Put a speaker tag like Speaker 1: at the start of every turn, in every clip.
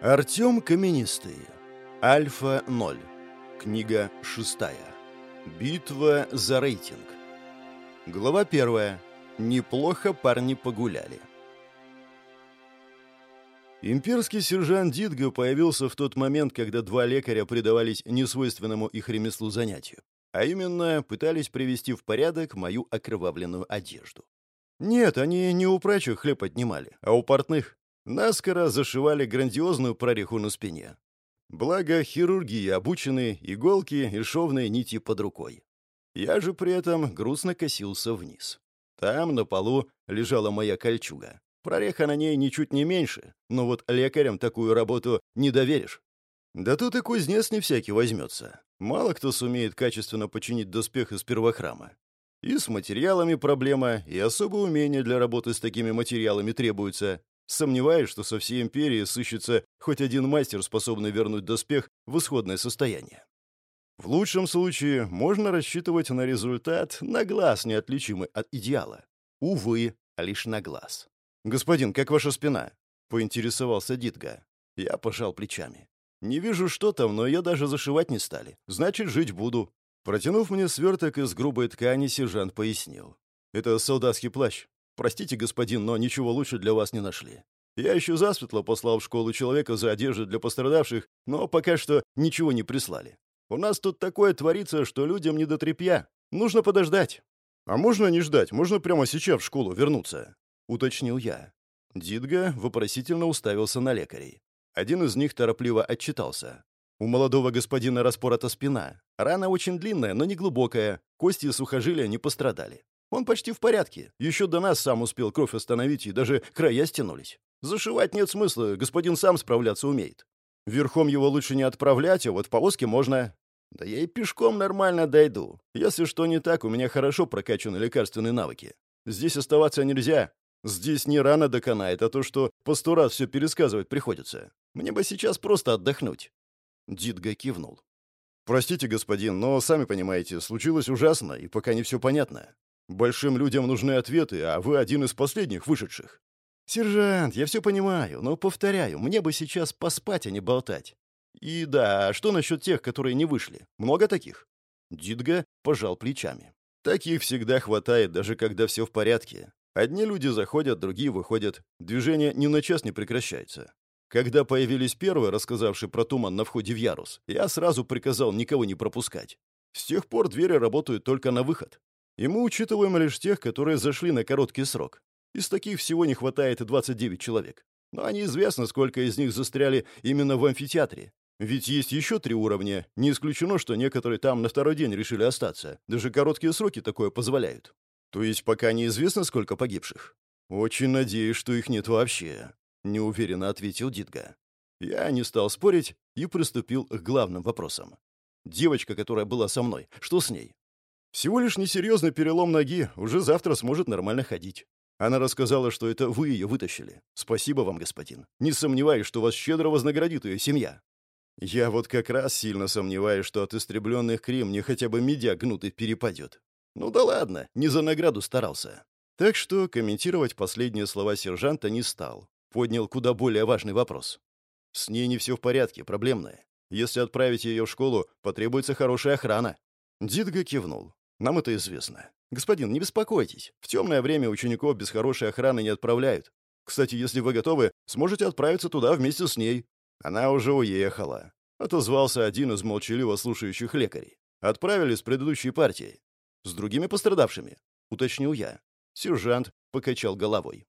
Speaker 1: Артем Каменистый. Альфа-0. Книга шестая. Битва за рейтинг. Глава первая. Неплохо парни погуляли. Имперский сержант Дидго появился в тот момент, когда два лекаря предавались несвойственному их ремеслу занятию, а именно пытались привести в порядок мою окровавленную одежду. Нет, они не у прачих хлеб отнимали, а у портных. Наскоро зашивали грандиозную прореху на спине. Благо, хирургии обучены, иголки и шовные нити под рукой. Я же при этом грустно косился вниз. Там, на полу, лежала моя кольчуга. Прореха на ней ничуть не меньше, но вот лекарям такую работу не доверишь. Да тут и кузнец не всякий возьмется. Мало кто сумеет качественно починить доспех из первохрама. И с материалами проблема, и особое умение для работы с такими материалами требуется. Сомневаюсь, что со всей империи сыщется хоть один мастер, способный вернуть доспех в исходное состояние. В лучшем случае можно рассчитывать на результат на глаз, неотличимый от идеала. Увы, лишь на глаз. «Господин, как ваша спина?» — поинтересовался Дитга. Я пожал плечами. «Не вижу, что там, но ее даже зашивать не стали. Значит, жить буду». Протянув мне сверток из грубой ткани, сержант пояснил. «Это солдатский плащ. Простите, господин, но ничего лучше для вас не нашли. Я еще засветло послал в школу человека за одежду для пострадавших, но пока что ничего не прислали. У нас тут такое творится, что людям не до тряпья. Нужно подождать. А можно не ждать, можно прямо сейчас в школу вернуться, уточнил я. Дидга вопросительно уставился на лекарей. Один из них торопливо отчитался. У молодого господина распорота спина. Рана очень длинная, но не глубокая. Кости и сухожилия не пострадали. Он почти в порядке. Еще до нас сам успел кровь остановить, и даже края стянулись. Зашивать нет смысла, господин сам справляться умеет. Верхом его лучше не отправлять, а вот повозке можно. Да я и пешком нормально дойду. Если что не так, у меня хорошо прокачаны лекарственные навыки. Здесь оставаться нельзя. Здесь не рано доконает, а то, что по сто раз все пересказывать приходится. Мне бы сейчас просто отдохнуть. Дидга кивнул. «Простите, господин, но, сами понимаете, случилось ужасно, и пока не все понятно. Большим людям нужны ответы, а вы один из последних вышедших. Сержант, я все понимаю, но повторяю, мне бы сейчас поспать, а не болтать. И да, что насчет тех, которые не вышли? Много таких? Дидга пожал плечами. Таких всегда хватает, даже когда все в порядке. Одни люди заходят, другие выходят. Движение ни на час не прекращается. Когда появились первые, рассказавшие про туман на входе в ярус, я сразу приказал никого не пропускать. С тех пор двери работают только на выход. И мы учитываем лишь тех, которые зашли на короткий срок. Из таких всего не хватает 29 человек. Но неизвестно, сколько из них застряли именно в амфитеатре. Ведь есть еще три уровня. Не исключено, что некоторые там на второй день решили остаться. Даже короткие сроки такое позволяют. То есть пока неизвестно, сколько погибших. Очень надеюсь, что их нет вообще, неуверенно ответил Дитга. Я не стал спорить и приступил к главным вопросам. Девочка, которая была со мной, что с ней? Всего лишь несерьезный перелом ноги, уже завтра сможет нормально ходить. Она рассказала, что это вы ее вытащили. Спасибо вам, господин. Не сомневаюсь, что вас щедро вознаградит ее семья. Я вот как раз сильно сомневаюсь, что от истребленных Крим мне хотя бы медяк гнутый перепадет. Ну да ладно, не за награду старался. Так что комментировать последние слова сержанта не стал. Поднял куда более важный вопрос. С ней не все в порядке, проблемная. Если отправить ее в школу, потребуется хорошая охрана. Дидга кивнул. Нам это известно. Господин, не беспокойтесь. В темное время учеников без хорошей охраны не отправляют. Кстати, если вы готовы, сможете отправиться туда вместе с ней. Она уже уехала. Отозвался один из молчаливо слушающих лекарей. Отправили с предыдущей партией. С другими пострадавшими, уточнил я. Сержант покачал головой.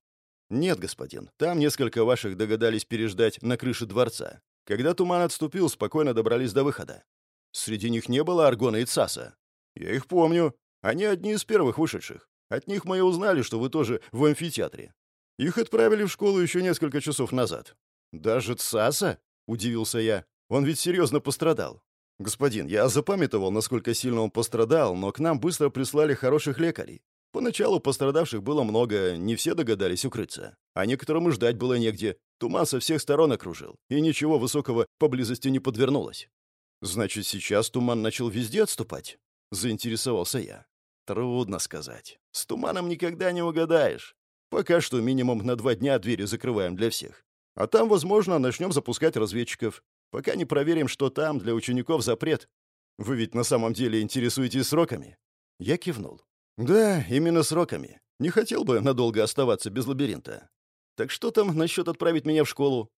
Speaker 1: «Нет, господин, там несколько ваших догадались переждать на крыше дворца. Когда туман отступил, спокойно добрались до выхода. Среди них не было Аргона и Цаса. «Я их помню. Они одни из первых вышедших. От них мы и узнали, что вы тоже в амфитеатре. Их отправили в школу еще несколько часов назад». «Даже Цаса?» — удивился я. «Он ведь серьезно пострадал». «Господин, я запамятовал, насколько сильно он пострадал, но к нам быстро прислали хороших лекарей. Поначалу пострадавших было много, не все догадались укрыться. А некоторым и ждать было негде. Туман со всех сторон окружил, и ничего высокого поблизости не подвернулось. Значит, сейчас туман начал везде отступать? — заинтересовался я. «Трудно сказать. С туманом никогда не угадаешь. Пока что минимум на два дня двери закрываем для всех. А там, возможно, начнем запускать разведчиков. Пока не проверим, что там, для учеников запрет. Вы ведь на самом деле интересуетесь сроками?» Я кивнул. «Да, именно сроками. Не хотел бы надолго оставаться без лабиринта. Так что там насчет отправить меня в школу?»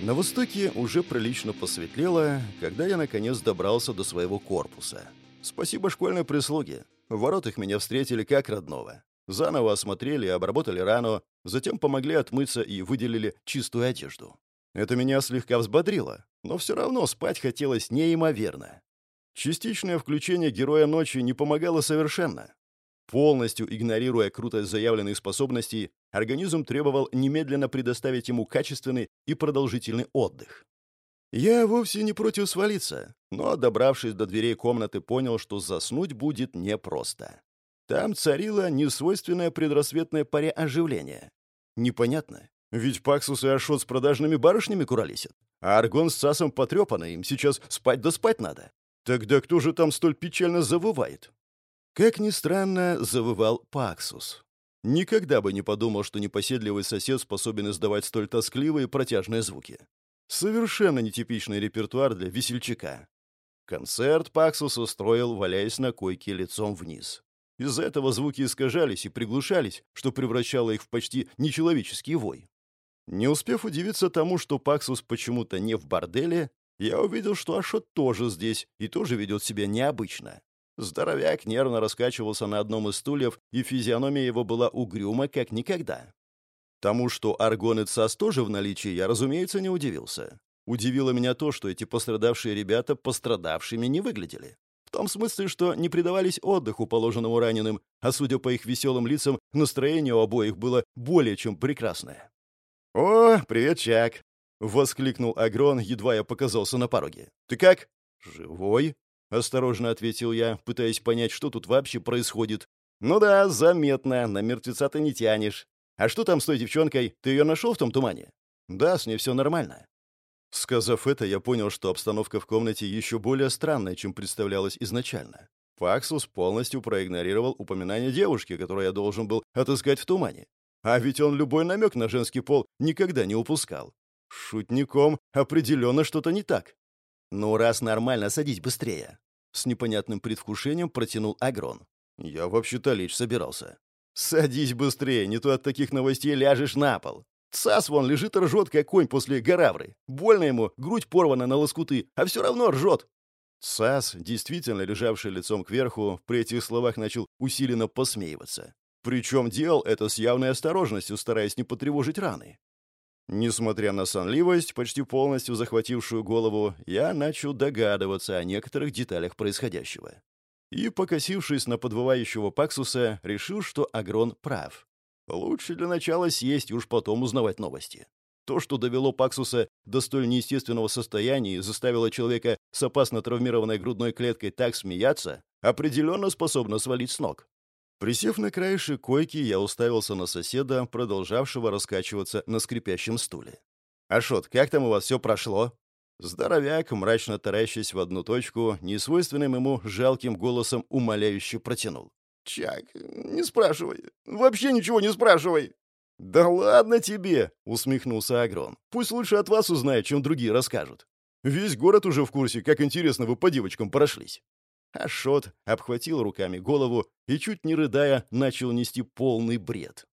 Speaker 1: На востоке уже прилично посветлело, когда я наконец добрался до своего корпуса. Спасибо школьной прислуге. В воротах меня встретили как родного. Заново осмотрели и обработали рану, затем помогли отмыться и выделили чистую одежду. Это меня слегка взбодрило, но все равно спать хотелось неимоверно. Частичное включение Героя Ночи не помогало совершенно. Полностью игнорируя крутость заявленных способностей, организм требовал немедленно предоставить ему качественный и продолжительный отдых. Я вовсе не против свалиться, но, добравшись до дверей комнаты, понял, что заснуть будет непросто. Там царило несвойственное предрассветное паре оживление. Непонятно, ведь Паксус и Ашот с продажными барышнями куролесят, а Аргон с Сасом потрепаны, им сейчас спать да спать надо. Тогда кто же там столь печально завывает? Как ни странно, завывал Паксус. Никогда бы не подумал, что непоседливый сосед способен издавать столь тоскливые протяжные звуки. Совершенно нетипичный репертуар для весельчака. Концерт Паксус устроил, валяясь на койке лицом вниз. Из-за этого звуки искажались и приглушались, что превращало их в почти нечеловеческий вой. Не успев удивиться тому, что Паксус почему-то не в борделе, я увидел, что Ашот тоже здесь и тоже ведет себя необычно. Здоровяк нервно раскачивался на одном из стульев, и физиономия его была угрюма, как никогда. Тому, что Аргон и Цас тоже в наличии, я, разумеется, не удивился. Удивило меня то, что эти пострадавшие ребята пострадавшими не выглядели. В том смысле, что не предавались отдыху, положенному раненым, а судя по их веселым лицам, настроение у обоих было более чем прекрасное. «О, привет, Чак!» — воскликнул Агрон, едва я показался на пороге. «Ты как?» «Живой?» — осторожно ответил я, пытаясь понять, что тут вообще происходит. «Ну да, заметно, на мертвеца ты не тянешь. А что там с той девчонкой? Ты ее нашел в том тумане?» «Да, с ней все нормально». Сказав это, я понял, что обстановка в комнате еще более странная, чем представлялась изначально. Факсус полностью проигнорировал упоминание девушки, которую я должен был отыскать в тумане. А ведь он любой намек на женский пол никогда не упускал. Шутником определенно что-то не так. «Ну, раз нормально, садись быстрее!» С непонятным предвкушением протянул Агрон. «Я вообще-то лечь собирался». «Садись быстрее, не то от таких новостей ляжешь на пол. Цас вон лежит ржет, как конь после горавры. Больно ему, грудь порвана на лоскуты, а все равно ржет». Цас, действительно лежавший лицом кверху, при этих словах начал усиленно посмеиваться. Причем делал это с явной осторожностью, стараясь не потревожить раны. Несмотря на сонливость, почти полностью захватившую голову, я начал догадываться о некоторых деталях происходящего. И, покосившись на подвывающего Паксуса, решил, что Агрон прав. Лучше для начала съесть уж потом узнавать новости. То, что довело Паксуса до столь неестественного состояния и заставило человека с опасно травмированной грудной клеткой так смеяться, определенно способно свалить с ног. Присев на краешек койки, я уставился на соседа, продолжавшего раскачиваться на скрипящем стуле. «Ашот, как там у вас все прошло?» Здоровяк, мрачно таращась в одну точку, несвойственным ему жалким голосом умоляюще протянул. «Чак, не спрашивай. Вообще ничего не спрашивай!» «Да ладно тебе!» — усмехнулся Агрон. «Пусть лучше от вас узнает, чем другие расскажут. Весь город уже в курсе, как интересно вы по девочкам прошлись. Ашот обхватил руками голову и, чуть не рыдая, начал нести полный бред.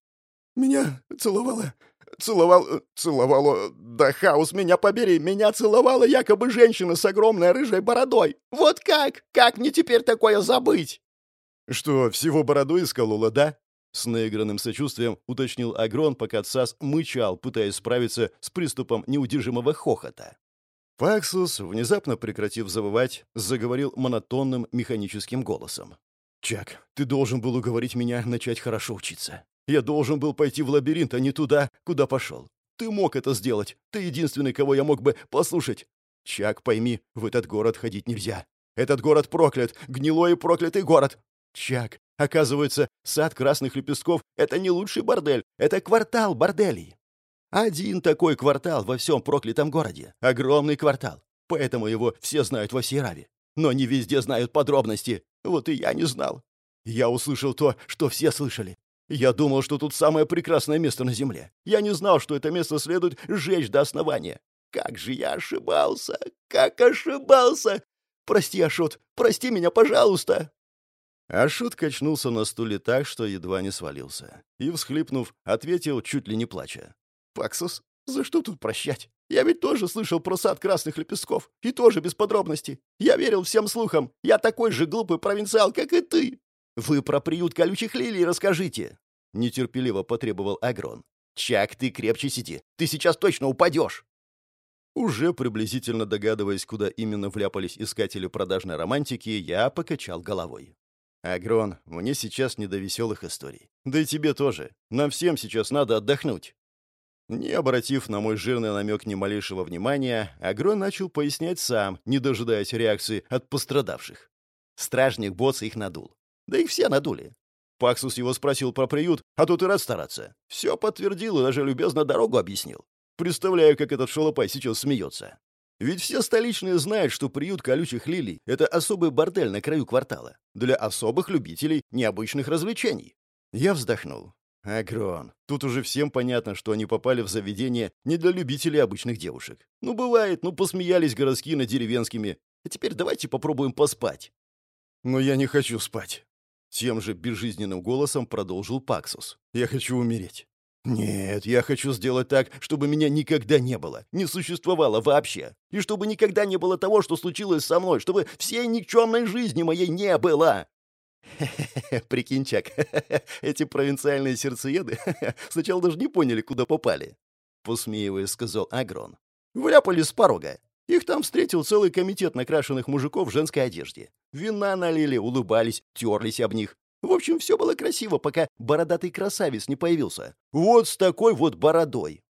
Speaker 1: «Меня целовала, целовал, целовала, да хаос меня побери, меня целовала якобы женщина с огромной рыжей бородой. Вот как? Как мне теперь такое забыть?» «Что, всего бородой исколола, да?» С наигранным сочувствием уточнил Агрон, пока Цас мычал, пытаясь справиться с приступом неудержимого хохота. Паксус, внезапно прекратив завывать, заговорил монотонным механическим голосом. «Чак, ты должен был уговорить меня начать хорошо учиться. Я должен был пойти в лабиринт, а не туда, куда пошел. Ты мог это сделать. Ты единственный, кого я мог бы послушать. Чак, пойми, в этот город ходить нельзя. Этот город проклят, гнилой и проклятый город. Чак, оказывается, сад красных лепестков — это не лучший бордель, это квартал борделей. Один такой квартал во всем проклятом городе. Огромный квартал. Поэтому его все знают во всей Раве. Но не везде знают подробности. Вот и я не знал. Я услышал то, что все слышали. Я думал, что тут самое прекрасное место на Земле. Я не знал, что это место следует сжечь до основания. Как же я ошибался! Как ошибался! Прости, Ашот, прости меня, пожалуйста!» Ашот качнулся на стуле так, что едва не свалился. И, всхлипнув, ответил, чуть ли не плача. «Паксус, за что тут прощать? Я ведь тоже слышал про сад красных лепестков. И тоже без подробностей. Я верил всем слухам. Я такой же глупый провинциал, как и ты. Вы про приют колючих лилий расскажите!» Нетерпеливо потребовал Агрон. «Чак, ты крепче сиди. Ты сейчас точно упадешь!» Уже приблизительно догадываясь, куда именно вляпались искатели продажной романтики, я покачал головой. «Агрон, мне сейчас не до веселых историй. Да и тебе тоже. Нам всем сейчас надо отдохнуть». Не обратив на мой жирный намек ни малейшего внимания, Агрон начал пояснять сам, не дожидаясь реакции от пострадавших. Стражник босса их надул. Да их все надули. Паксус его спросил про приют, а тут и рад стараться. Все подтвердил и даже любезно дорогу объяснил. Представляю, как этот шалопай сейчас смеется. Ведь все столичные знают, что приют колючих лилий — это особый бордель на краю квартала. Для особых любителей необычных развлечений. Я вздохнул. Агрон, тут уже всем понятно, что они попали в заведение не для любителей обычных девушек. Ну, бывает, ну, посмеялись городские над деревенскими. А теперь давайте попробуем поспать. Но я не хочу спать. Тем же безжизненным голосом продолжил Паксус. «Я хочу умереть. Нет, я хочу сделать так, чтобы меня никогда не было, не существовало вообще. И чтобы никогда не было того, что случилось со мной, чтобы всей никчемной жизни моей не было. Прикинь, Чак, эти провинциальные сердцееды сначала даже не поняли, куда попали. Посмеиваясь, сказал Агрон. Вляпали с порога. Их там встретил целый комитет накрашенных мужиков в женской одежде. Вина налили, улыбались, терлись об них. В общем, все было красиво, пока бородатый красавец не появился. Вот с такой вот бородой.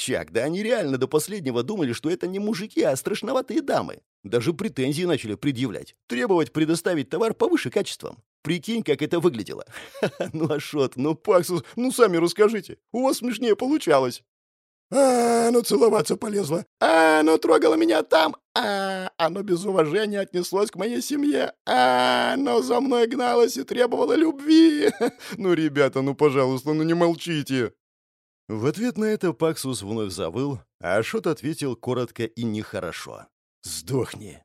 Speaker 1: Чак, да они реально до последнего думали, что это не мужики, а страшноватые дамы. Даже претензии начали предъявлять. Требовать предоставить товар повыше качеством. Прикинь, как это выглядело. Ну, Ашот, ну, Паксус, ну, сами расскажите. У вас смешнее получалось. А, оно целоваться полезло. А, оно трогало меня там. А, оно без уважения отнеслось к моей семье. А, оно за мной гналось и требовало любви. Ну, ребята, ну, пожалуйста, ну не молчите. В ответ на это Паксус вновь завыл, а Ашот ответил коротко и нехорошо. «Сдохни!»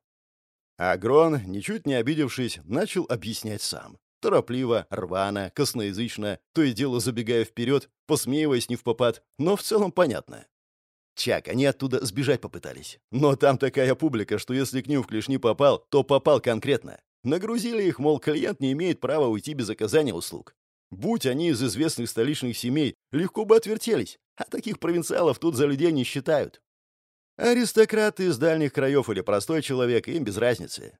Speaker 1: Агрон, ничуть не обидевшись, начал объяснять сам. Торопливо, рвано, косноязычно, то и дело забегая вперед, посмеиваясь не в попад, но в целом понятно. Чак, они оттуда сбежать попытались. Но там такая публика, что если к ним в клешни попал, то попал конкретно. Нагрузили их, мол, клиент не имеет права уйти без оказания услуг. Будь они из известных столичных семей, легко бы отвертелись, а таких провинциалов тут за людей не считают. Аристократы из дальних краев или простой человек, им без разницы.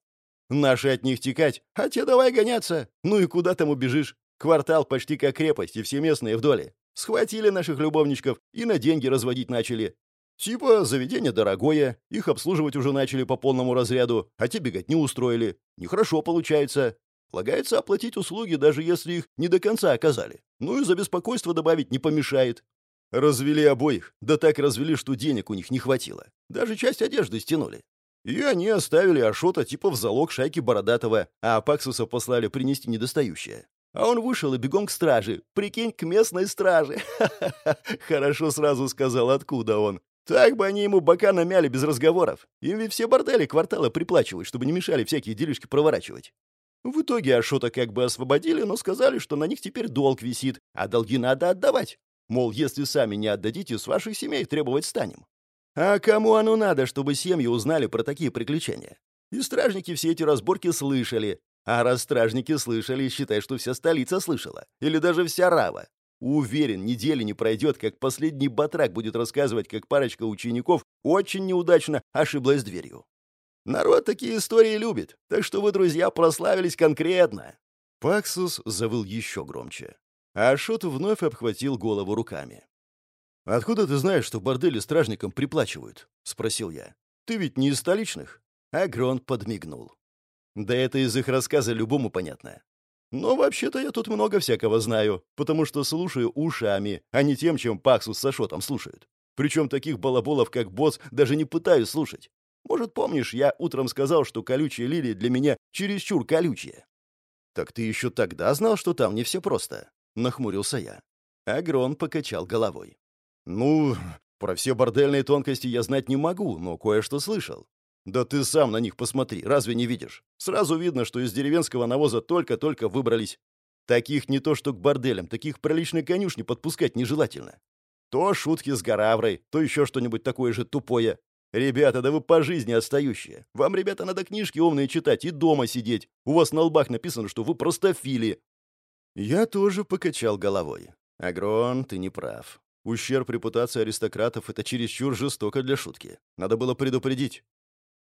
Speaker 1: Наши от них текать, а те давай гоняться. Ну и куда там убежишь? Квартал почти как крепость, и все местные в доле. Схватили наших любовничков и на деньги разводить начали. Типа, заведение дорогое, их обслуживать уже начали по полному разряду, а те бегать не устроили. Нехорошо получается. Полагается оплатить услуги, даже если их не до конца оказали. Ну и за беспокойство добавить не помешает. Развели обоих, да так развели, что денег у них не хватило. Даже часть одежды стянули. И они оставили Ашота типа в залог шайки Бородатого, а Апаксуса послали принести недостающее. А он вышел и бегом к страже. Прикинь, к местной страже. Хорошо сразу сказал, откуда он. Так бы они ему бока намяли без разговоров. Им ведь все бордели квартала приплачивают, чтобы не мешали всякие делишки проворачивать. В итоге Ашота как бы освободили, но сказали, что на них теперь долг висит, а долги надо отдавать. Мол, если сами не отдадите, с ваших семей требовать станем. А кому оно надо, чтобы семьи узнали про такие приключения? И стражники все эти разборки слышали. А раз стражники слышали, считай, что вся столица слышала. Или даже вся Рава. Уверен, недели не пройдет, как последний батрак будет рассказывать, как парочка учеников очень неудачно ошиблась дверью. Народ такие истории любит, так что вы, друзья, прославились конкретно. Паксус завыл еще громче. А Шот вновь обхватил голову руками. «Откуда ты знаешь, что в борделе стражникам приплачивают?» — спросил я. «Ты ведь не из столичных?» Агрон подмигнул. «Да это из их рассказа любому понятно. Но вообще-то я тут много всякого знаю, потому что слушаю ушами, а не тем, чем Паксус с Ашотом слушают. Причем таких балаболов, как босс, даже не пытаюсь слушать. Может, помнишь, я утром сказал, что колючие лилии для меня чересчур колючие?» «Так ты еще тогда знал, что там не все просто?» — нахмурился я. Агрон покачал головой. «Ну, про все бордельные тонкости я знать не могу, но кое-что слышал. Да ты сам на них посмотри, разве не видишь? Сразу видно, что из деревенского навоза только-только выбрались. Таких не то что к борделям, таких приличной конюшни подпускать нежелательно. То шутки с Гараврой, то еще что-нибудь такое же тупое. Ребята, да вы по жизни отстающие. Вам, ребята, надо книжки умные читать и дома сидеть. У вас на лбах написано, что вы простофили. Я тоже покачал головой. Агрон, ты не прав. Ущерб репутации аристократов — это чересчур жестоко для шутки. Надо было предупредить.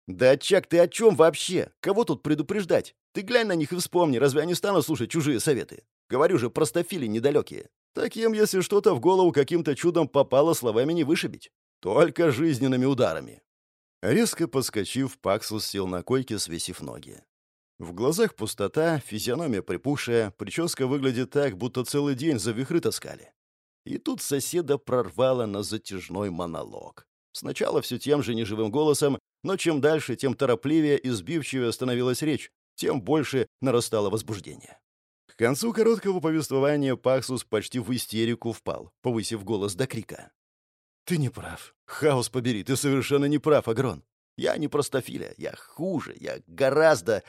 Speaker 1: «Да, Чак, ты о чем вообще? Кого тут предупреждать? Ты глянь на них и вспомни, разве они станут слушать чужие советы? Говорю же, простофили недалекие. Таким, если что-то в голову каким-то чудом попало, словами не вышибить. Только жизненными ударами». Резко подскочив, Паксус сел на койке, свесив ноги. В глазах пустота, физиономия припухшая, прическа выглядит так, будто целый день за вихры таскали. И тут соседа прорвало на затяжной монолог. Сначала все тем же неживым голосом, но чем дальше, тем торопливее и сбивчивее становилась речь, тем больше нарастало возбуждение. К концу короткого повествования Паксус почти в истерику впал, повысив голос до крика. «Ты не прав. Хаос побери, ты совершенно не прав, Агрон. Я не простофиля, я хуже, я гораздо,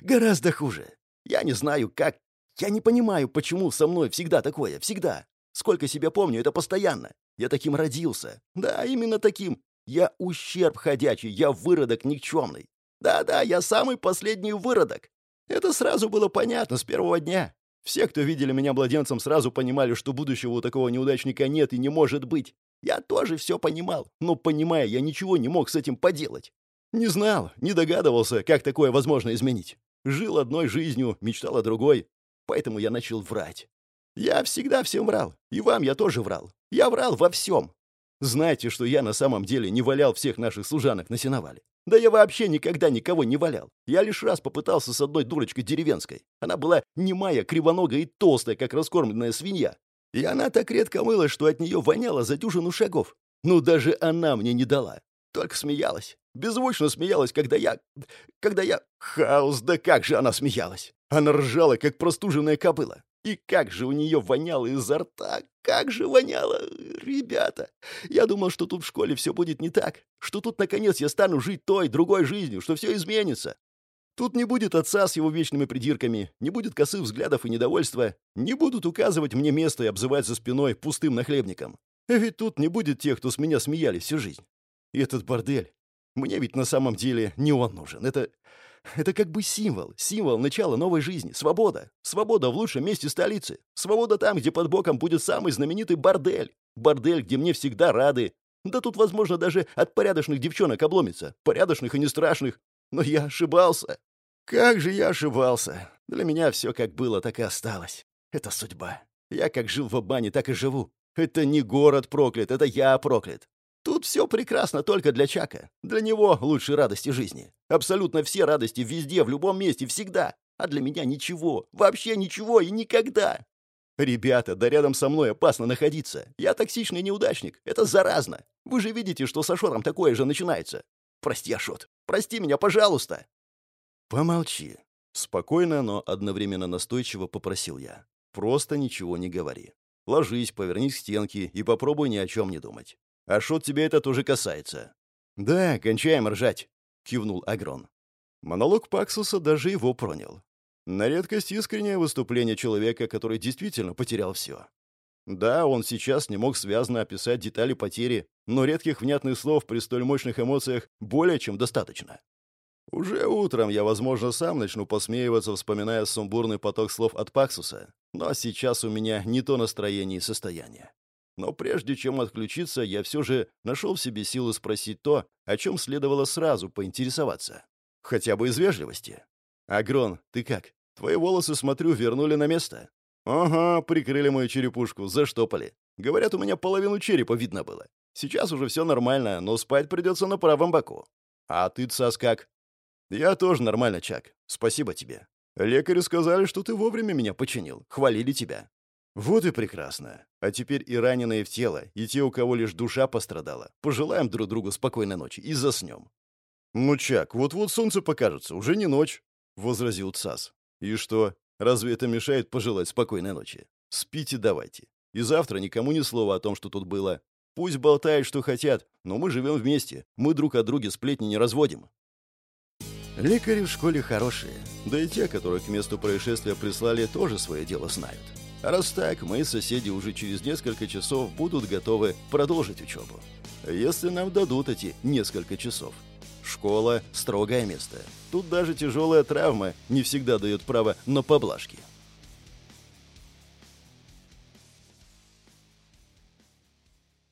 Speaker 1: гораздо хуже. Я не знаю, как... Я не понимаю, почему со мной всегда такое, всегда. Сколько себя помню, это постоянно. Я таким родился. Да, именно таким. Я ущерб ходячий, я выродок никчемный. Да-да, я самый последний выродок. Это сразу было понятно с первого дня. Все, кто видели меня младенцем, сразу понимали, что будущего у такого неудачника нет и не может быть. Я тоже все понимал, но, понимая, я ничего не мог с этим поделать. Не знал, не догадывался, как такое возможно изменить. Жил одной жизнью, мечтал о другой. Поэтому я начал врать. Я всегда всем врал. И вам я тоже врал. Я врал во всем. Знаете, что я на самом деле не валял всех наших служанок на сеновале? Да я вообще никогда никого не валял. Я лишь раз попытался с одной дурочкой деревенской. Она была немая, кривоногая и толстая, как раскормленная свинья. И она так редко мылась, что от нее воняло за дюжину шагов. Ну, даже она мне не дала. Только смеялась. Беззвучно смеялась, когда я... Когда я... Хаос, да как же она смеялась! Она ржала, как простуженная кобыла. И как же у нее воняло изо рта, как же воняло, ребята. Я думал, что тут в школе все будет не так, что тут, наконец, я стану жить той, другой жизнью, что все изменится. Тут не будет отца с его вечными придирками, не будет косых взглядов и недовольства, не будут указывать мне место и обзывать за спиной пустым нахлебником. Ведь тут не будет тех, кто с меня смеялись всю жизнь. И этот бордель, мне ведь на самом деле не он нужен. Это... Это как бы символ, символ начала новой жизни, свобода. Свобода в лучшем месте столицы. Свобода там, где под боком будет самый знаменитый бордель. Бордель, где мне всегда рады. Да тут, возможно, даже от порядочных девчонок обломится. Порядочных и не страшных. Но я ошибался. Как же я ошибался. Для меня все как было, так и осталось. Это судьба. Я как жил в обмане, так и живу. Это не город проклят, это я проклят. Тут все прекрасно только для Чака. Для него лучшие радости жизни. Абсолютно все радости везде, в любом месте, всегда. А для меня ничего, вообще ничего и никогда. Ребята, да рядом со мной опасно находиться. Я токсичный неудачник. Это заразно. Вы же видите, что с Ашотом такое же начинается. Прости, Ашот. Прости меня, пожалуйста. Помолчи. Спокойно, но одновременно настойчиво попросил я. Просто ничего не говори. Ложись, повернись к стенке и попробуй ни о чем не думать. А шут тебя это тоже касается». «Да, кончаем ржать», — кивнул Агрон. Монолог Паксуса даже его пронял. На редкость искреннее выступление человека, который действительно потерял все. Да, он сейчас не мог связно описать детали потери, но редких внятных слов при столь мощных эмоциях более чем достаточно. Уже утром я, возможно, сам начну посмеиваться, вспоминая сумбурный поток слов от Паксуса, но сейчас у меня не то настроение и состояние. Но прежде чем отключиться, я все же нашел в себе силы спросить то, о чем следовало сразу поинтересоваться. Хотя бы из вежливости. «Агрон, ты как? Твои волосы, смотрю, вернули на место?» «Ага, прикрыли мою черепушку, заштопали. Говорят, у меня половину черепа видно было. Сейчас уже все нормально, но спать придется на правом боку. А ты, Цас, как?» «Я тоже нормально, Чак. Спасибо тебе. Лекари сказали, что ты вовремя меня починил. Хвалили тебя. Вот и прекрасно. А теперь и раненые в тело, и те, у кого лишь душа пострадала. Пожелаем друг другу спокойной ночи и заснем. «Ну, Чак, вот-вот солнце покажется, уже не ночь», — возразил Цас. «И что, разве это мешает пожелать спокойной ночи? Спите давайте. И завтра никому ни слова о том, что тут было. Пусть болтают, что хотят, но мы живем вместе. Мы друг о друге сплетни не разводим. Лекари в школе хорошие. Да и те, которые к месту происшествия прислали, тоже свое дело знают. Раз так, мои соседи уже через несколько часов будут готовы продолжить учебу. Если нам дадут эти несколько часов. Школа – строгое место. Тут даже тяжелая травма не всегда дает право на поблажки.